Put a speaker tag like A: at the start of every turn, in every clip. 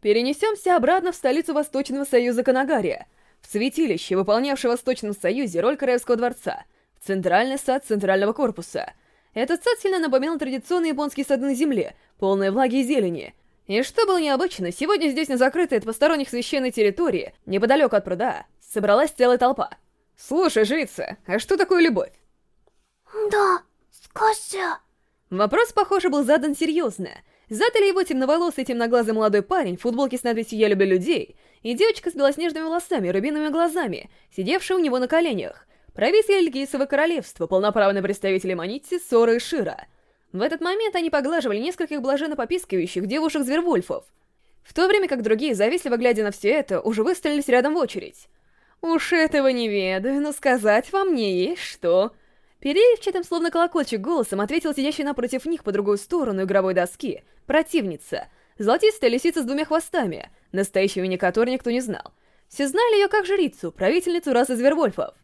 A: перенесемся обратно в столицу Восточного Союза Канагария, в святилище, выполнявшее в Восточном Союзе роль Королевского дворца, в центральный сад Центрального корпуса. Этот сад сильно напоминал традиционные японские сады на земле, полные влаги и зелени. И что было необычно, сегодня здесь на закрытой от посторонних священной территории, неподалеку от пруда, собралась целая толпа. «Слушай, жрица, а что такое любовь?»
B: Да, скажи.
A: Вопрос, похоже, был задан серьезно. Задали его темноволосый темноглазый молодой парень в футболке с надписью «Я люблю людей» и девочка с белоснежными волосами и рубиновыми глазами, сидевшая у него на коленях. Правитель Эльгейсова королевства, полноправный представитель Манитти, Сора и Шира. В этот момент они поглаживали нескольких блаженно попискивающих девушек-звервольфов, в то время как другие, завистливо глядя на все это, уже выстроились рядом в очередь. «Уж этого не ведаю, но сказать вам не есть что...» Переливчатым, словно колокольчик голосом, ответил сидящий напротив них по другую сторону игровой доски, противница, золотистая лисица с двумя хвостами, настоящего имени которой никто не знал. Все знали ее как жрицу, правительницу расы звервольфов.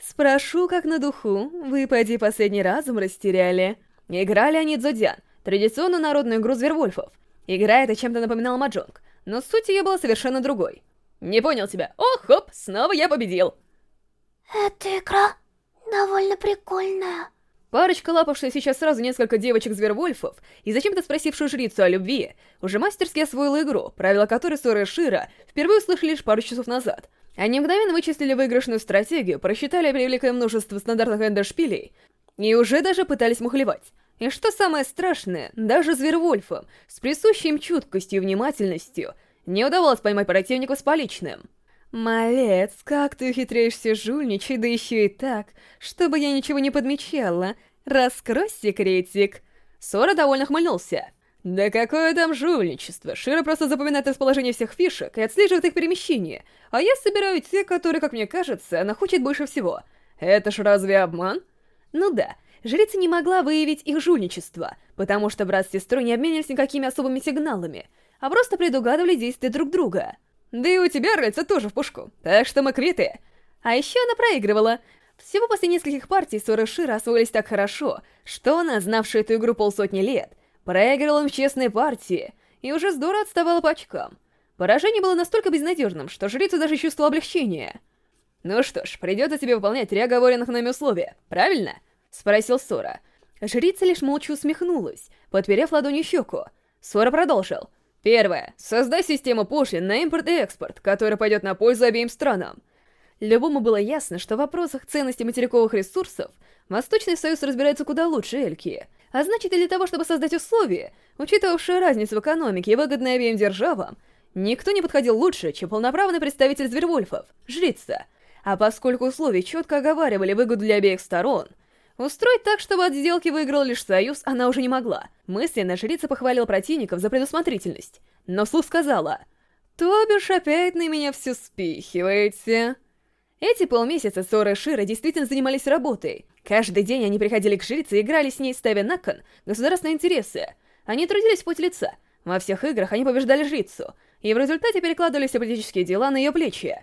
A: «Спрошу, как на духу, вы, поди, последний разум растеряли». Играли они Дзодзян, традиционную народную игру звервольфов. Игра эта чем-то напоминала маджонг, но суть ее была совершенно другой. «Не понял тебя. О, хоп, снова я победил!»
B: Эта игра довольно прикольная.
A: Парочка, лапавшая сейчас сразу несколько девочек-звервольфов и зачем-то спросившую жрицу о любви, уже мастерски освоила игру, правила которой Сора и Шира впервые услышали лишь пару часов назад. Они мгновенно вычислили выигрышную стратегию, просчитали великое множество стандартных эндершпилей и уже даже пытались мухлевать. И что самое страшное, даже звервольфам, с присущей им чуткостью и внимательностью, не удавалось поймать противника с поличным. «Малец, как ты ухитряешься жульничать, да еще и так, чтобы я ничего не подмечала. Раскрой секретик!» Сора довольно хмыльнулся. «Да какое там жульничество! Шира просто запоминает расположение всех фишек и отслеживает их перемещение, а я собираю те, которые, как мне кажется, она хочет больше всего. Это ж разве обман?» Ну да, жрица не могла выявить их жульничество, потому что брат с сестрой не обменялись никакими особыми сигналами, а просто предугадывали действия друг друга. Да и у тебя рыльца тоже в пушку, так что мы квиты. А еще она проигрывала. Всего после нескольких партий ссоры Шира освоились так хорошо, что она, знавшая эту игру полсотни лет, проигрывала им честные партии и уже здорово отставала по очкам. Поражение было настолько безнадежным, что жрица даже чувствовала облегчение. «Ну что ж, придется тебе выполнять три оговоренных нами условия, правильно?» — спросил Сора. Жрица лишь молча усмехнулась, подперев ладонью щеку. Сора продолжил. Первое. Создай систему пошлин на импорт и экспорт, которая пойдет на пользу обеим странам. Любому было ясно, что в вопросах ценности материковых ресурсов Восточный Союз разбирается куда лучше Эльки. А значит, и для того, чтобы создать условия, учитывавшие разницу в экономике и выгодные обеим державам, никто не подходил лучше, чем полноправный представитель Звервольфов, Жрица. А поскольку условия четко оговаривали выгоду для обеих сторон — Устроить так, чтобы от сделки выиграл лишь Союз, она уже не могла. Мысленно жрица похвалила противников за предусмотрительность. Но вслух сказала, «То бишь опять на меня все спихиваете». Эти полмесяца Сора и Шира действительно занимались работой. Каждый день они приходили к жрице и играли с ней, ставя на кон государственные интересы. Они трудились в путь лица. Во всех играх они побеждали жрицу, и в результате перекладывали все политические дела на ее плечи.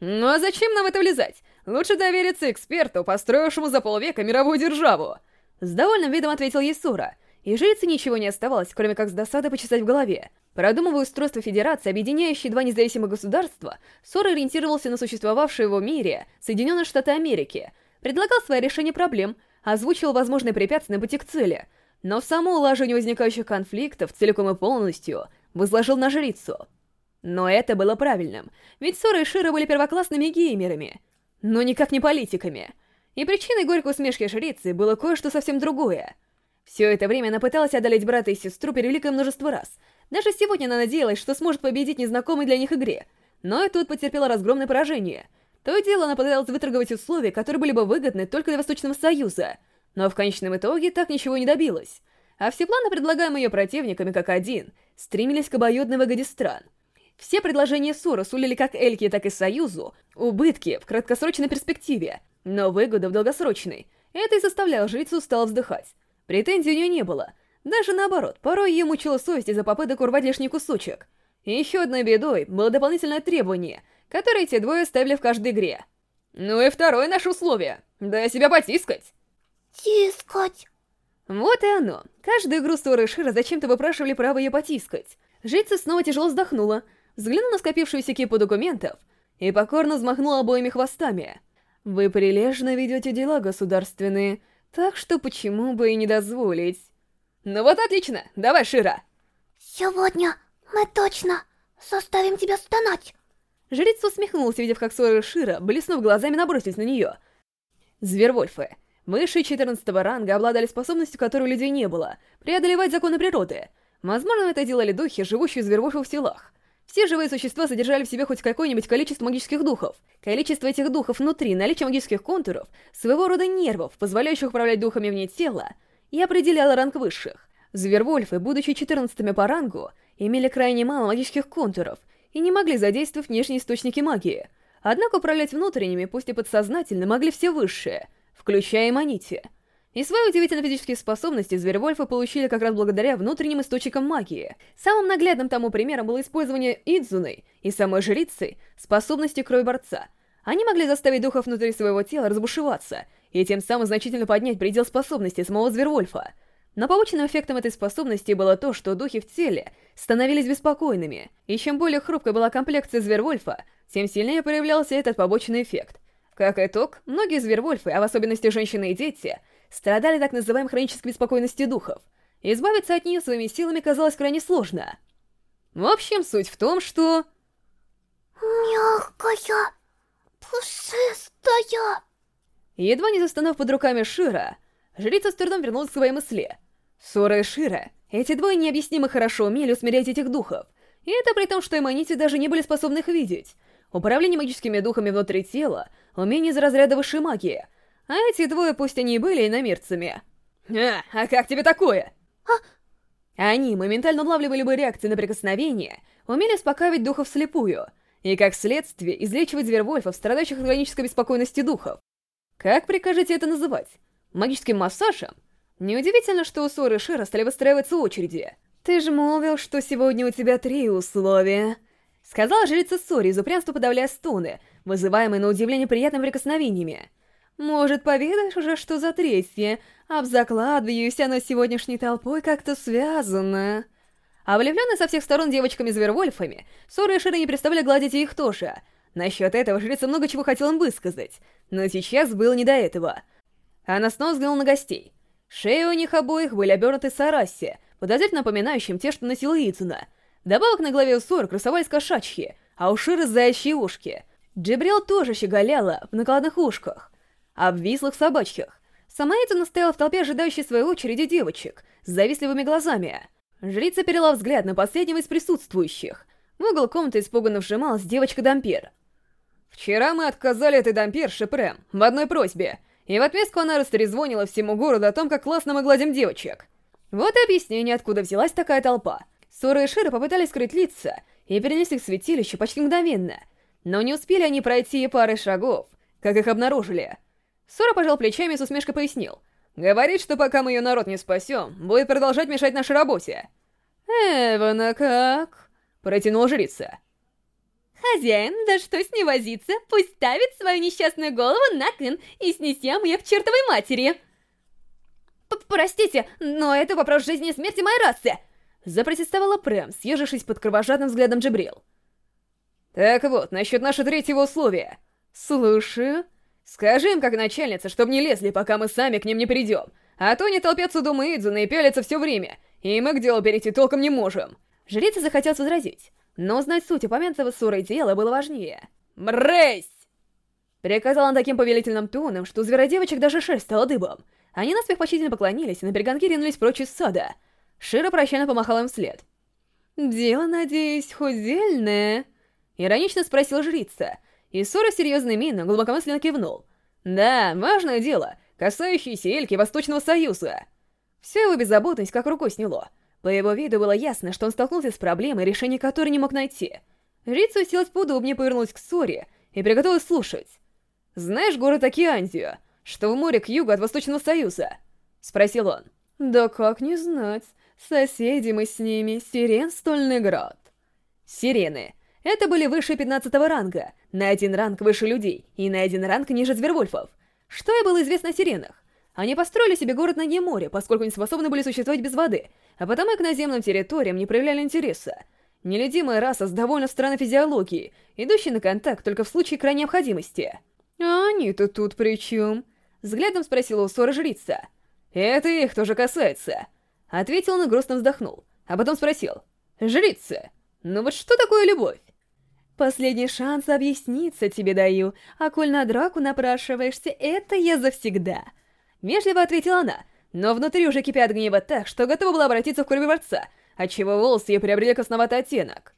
A: «Ну а зачем нам это влезать? Лучше довериться эксперту, построившему за полвека мировую державу!» С довольным видом ответил Ясура, и жрице ничего не оставалось, кроме как с досадой почесать в голове. Продумывая устройство Федерации, объединяющей два независимых государства, Сора ориентировался на существовавшее в мире Соединенные Штаты Америки, предлагал свои решения проблем, озвучивал возможные препятствия на пути к цели, но само улаживание возникающих конфликтов целиком и полностью возложил на жрицу. Но это было правильным, ведь Сора и Шира были первоклассными геймерами, но никак не политиками. И причиной горькой усмешки жрицы было кое-что совсем другое. Все это время она пыталась одолеть брата и сестру перевеликое множество раз. Даже сегодня она надеялась, что сможет победить незнакомой для них игре. Но и тут потерпела разгромное поражение. То и дело она пыталась выторговать условия, которые были бы выгодны только для Восточного Союза. Но в конечном итоге так ничего не добилась. А все планы, предлагаемые ее противниками как один, стремились к обоюдной выгоде стран — все предложения Сора сулили как Эльке, так и Союзу убытки в краткосрочной перспективе, но выгоду в долгосрочной. Это и заставляло жрицу устало вздыхать. Претензий у нее не было. Даже наоборот, порой ее мучила совесть из-за попыток урвать лишний кусочек. И еще одной бедой было дополнительное требование, которое эти двое ставили в каждой игре. Ну и второе наше условие. Дай себя потискать.
B: Тискать.
A: Вот и оно. Каждую игру Сора и Шира зачем-то выпрашивали право ее потискать. Жрица снова тяжело вздохнула, взглянула на скопившуюся кипу документов и покорно взмахнула обоими хвостами. «Вы прилежно ведете дела государственные, так что почему бы и не дозволить?» «Ну вот отлично! Давай, Шира!»
B: Сегодня мы точно заставим тебя стонать.
A: Жрица усмехнулась, видев, как Сора и Шира, блеснув глазами, набросились на нее. Звервольфы. Высшие 14 ранга обладали способностью, которой у людей не было — преодолевать законы природы. Возможно, это делали духи, живущие в звервольфов в телах. Все живые существа содержали в себе хоть какое-нибудь количество магических духов. Количество этих духов внутри, наличие магических контуров, своего рода нервов, позволяющих управлять духами вне тела, и определяло ранг высших. Звервольфы, будучи 14 по рангу, имели крайне мало магических контуров и не могли задействовать внешние источники магии. Однако управлять внутренними, пусть и подсознательно, могли все высшие, включая и Манити. И свои удивительно физические способности Звервольфы получили как раз благодаря внутренним источникам магии. Самым наглядным тому примером было использование Идзуной и самой жрицы способности крови борца. Они могли заставить духов внутри своего тела разбушеваться и тем самым значительно поднять предел способностей самого Звервольфа — но побочным эффектом этой способности было то, что духи в теле становились беспокойными, и чем более хрупкой была комплекция Звервольфа, тем сильнее проявлялся этот побочный эффект. Как итог, многие Звервольфы, а в особенности женщины и дети, страдали так называемой хронической беспокойностью духов. Избавиться от нее своими силами казалось крайне сложно. В общем, суть в том, что...
B: Мягкая, пушистая...
A: Едва не застонав под руками Шира, жрица с трудом вернулась к своей мысли — Сора и Шира, эти двое необъяснимо хорошо умели усмирять этих духов. И это при том, что эманити даже не были способны их видеть. Управление магическими духами внутри тела, умение из разряда высшей магии. А эти двое, пусть они и были иномирцами. А, а как тебе такое? А? Они моментально улавливали любые реакции на прикосновение, умели успокаивать духов слепую, и как следствие излечивать звервольфов, страдающих от хронической беспокойности духов. Как прикажете это называть? Магическим массажем? Неудивительно, что у Соры и Шира стали выстраиваться очереди. «Ты же молвил, что сегодня у тебя три условия», — сказала жрица Сори, из упрямства подавляя стоны, вызываемые на удивление приятными прикосновениями. «Может, поведаешь уже, что за третье? Об заклад, бьюсь, оно сегодняшней толпой как-то связано». А влюбленные со всех сторон девочками-звервольфами, Сора и Шира не представляли гладить их тоже. Насчет этого жрица много чего хотела им высказать, но сейчас было не до этого. Она снова взглянула на гостей. Шеи у них обоих были обернуты сараси, подозрительно напоминающим те, что носила Ицуна. Добавок на голове у Сора красовались кошачьи, а у Ширы заячьи ушки. Джибрил тоже щеголяла в накладных ушках, а в вислых собачьих. Сама Ицуна стояла в толпе, ожидающей своей очереди девочек, с завистливыми глазами. Жрица перела взгляд на последнего из присутствующих. В угол комнаты испуганно вжималась девочка-дампир. «Вчера мы отказали этой дампирше Прэм в одной просьбе — и в отместку она растрезвонила всему городу о том, как классно мы гладим девочек. Вот и объяснение, откуда взялась такая толпа. Сора и Шира попытались скрыть лица и перенесли их в святилище почти мгновенно. Но не успели они пройти и пары шагов, как их обнаружили. Сора пожал плечами и с усмешкой пояснил. Говорит, что пока мы ее народ не спасем, будет продолжать мешать нашей работе. «Эвана как?» — протянула жрица.
B: Хозяин, да что с ней возиться, пусть ставит свою несчастную голову на кын и снесем ее к чертовой матери. П Простите, но это вопрос жизни и смерти моей расы.
A: Запротестовала Прэм, съежившись под кровожадным взглядом Джибрил. Так вот, насчет нашего третьего условия. Слушаю. Скажи им, как начальница, чтобы не лезли, пока мы сами к ним не придем. А то не толпятся дома Идзуна и пялятся все время, и мы к делу перейти толком не можем. Жрица захотелось возразить, но узнать суть упомянутого ссорой дела было важнее. «Мразь!» Приказал он таким повелительным тоном, что у зверодевочек даже шерсть стала дыбом. Они наспех почтительно поклонились и на перегонки ринулись прочь из сада. Шира прощально помахал им вслед. «Дело, надеюсь, худельное?» Иронично спросил жрица, и Сора серьезной миной глубокомысленно кивнул. «Да, важное дело, касающееся Эльки Восточного Союза». Все его беззаботность как рукой сняло. По его виду было ясно, что он столкнулся с проблемой, решение которой не мог найти. Рица уселась поудобнее, повернулась к Соре и приготовилась слушать. «Знаешь город Океандию, что в море к югу от Восточного Союза?» — спросил он. «Да как не знать. Соседи мы с ними, Сирен Стольный Град». Сирены. Это были выше 15 ранга, на один ранг выше людей и на один ранг ниже звервольфов. Что и было известно о сиренах? Они построили себе город на дне моря, поскольку не способны были существовать без воды, а потому и к наземным территориям не проявляли интереса. Нелюдимая раса с довольно странной физиологией, идущая на контакт только в случае крайней необходимости. «А они-то тут при чем?» Взглядом спросила у ссоры жрица. «Это их тоже касается», — ответил он и грустно вздохнул, а потом спросил. «Жрица, ну вот что такое любовь?»
B: «Последний шанс объясниться тебе даю, а коль на драку напрашиваешься, это я завсегда».
A: Вежливо ответила она, но внутри уже кипят гнева так, что готова была обратиться в крови борца, отчего волосы ее приобрели красноватый оттенок.